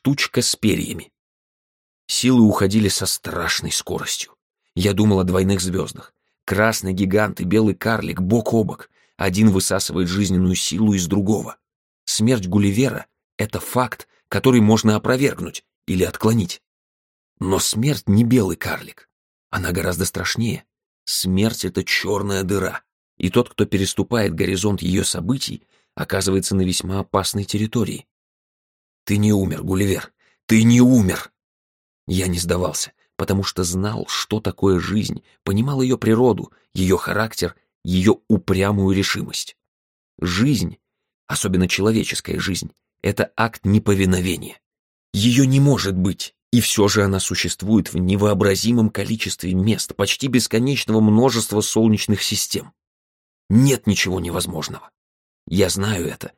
штучка с перьями. Силы уходили со страшной скоростью. Я думал о двойных звездах. Красный гигант и белый карлик бок о бок. Один высасывает жизненную силу из другого. Смерть Гулливера — это факт, который можно опровергнуть или отклонить. Но смерть не белый карлик. Она гораздо страшнее. Смерть — это черная дыра. И тот, кто переступает горизонт ее событий, оказывается на весьма опасной территории. Ты не умер, Гулливер. Ты не умер. Я не сдавался, потому что знал, что такое жизнь, понимал ее природу, ее характер, ее упрямую решимость. Жизнь, особенно человеческая жизнь, это акт неповиновения. Ее не может быть, и все же она существует в невообразимом количестве мест, почти бесконечного множества солнечных систем. Нет ничего невозможного. Я знаю это,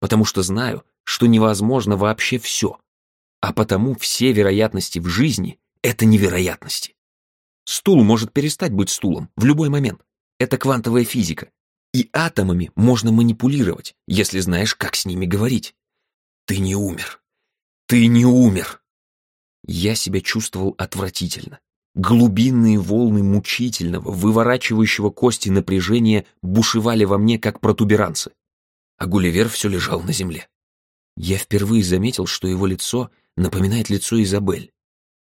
потому что знаю, что невозможно вообще все, а потому все вероятности в жизни — это невероятности. Стул может перестать быть стулом в любой момент. Это квантовая физика. И атомами можно манипулировать, если знаешь, как с ними говорить. Ты не умер. Ты не умер. Я себя чувствовал отвратительно. Глубинные волны мучительного, выворачивающего кости напряжения бушевали во мне, как протуберанцы. А Гулливер все лежал на земле. Я впервые заметил, что его лицо напоминает лицо Изабель.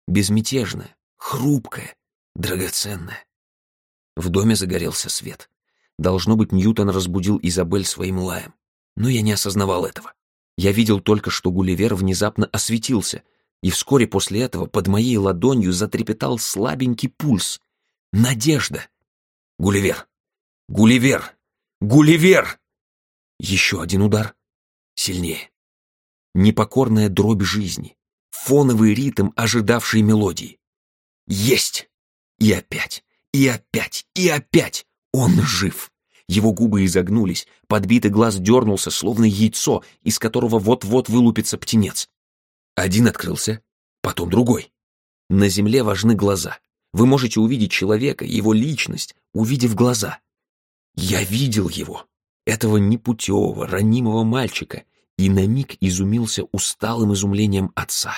Безмятежное, хрупкое, драгоценное. В доме загорелся свет. Должно быть, Ньютон разбудил Изабель своим лаем. Но я не осознавал этого. Я видел только, что Гулливер внезапно осветился, и вскоре после этого под моей ладонью затрепетал слабенький пульс. Надежда! Гулливер! Гулливер! Гулливер! Еще один удар. Сильнее. Непокорная дробь жизни. Фоновый ритм ожидавшей мелодии. Есть! И опять, и опять, и опять! Он жив! Его губы изогнулись, подбитый глаз дернулся, словно яйцо, из которого вот-вот вылупится птенец. Один открылся, потом другой. На земле важны глаза. Вы можете увидеть человека, его личность, увидев глаза. Я видел его, этого непутевого, ранимого мальчика, и на миг изумился усталым изумлением отца.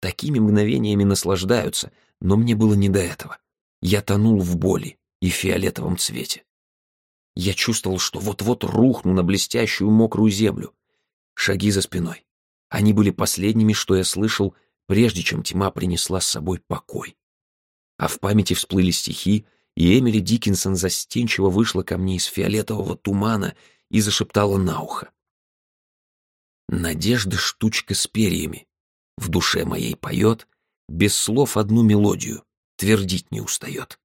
Такими мгновениями наслаждаются, но мне было не до этого. Я тонул в боли и фиолетовом цвете. Я чувствовал, что вот-вот рухну на блестящую мокрую землю. Шаги за спиной. Они были последними, что я слышал, прежде чем тьма принесла с собой покой. А в памяти всплыли стихи, и Эмили Диккенсон застенчиво вышла ко мне из фиолетового тумана и зашептала на ухо. «Надежда штучка с перьями. В душе моей поет, без слов одну мелодию, твердить не устает».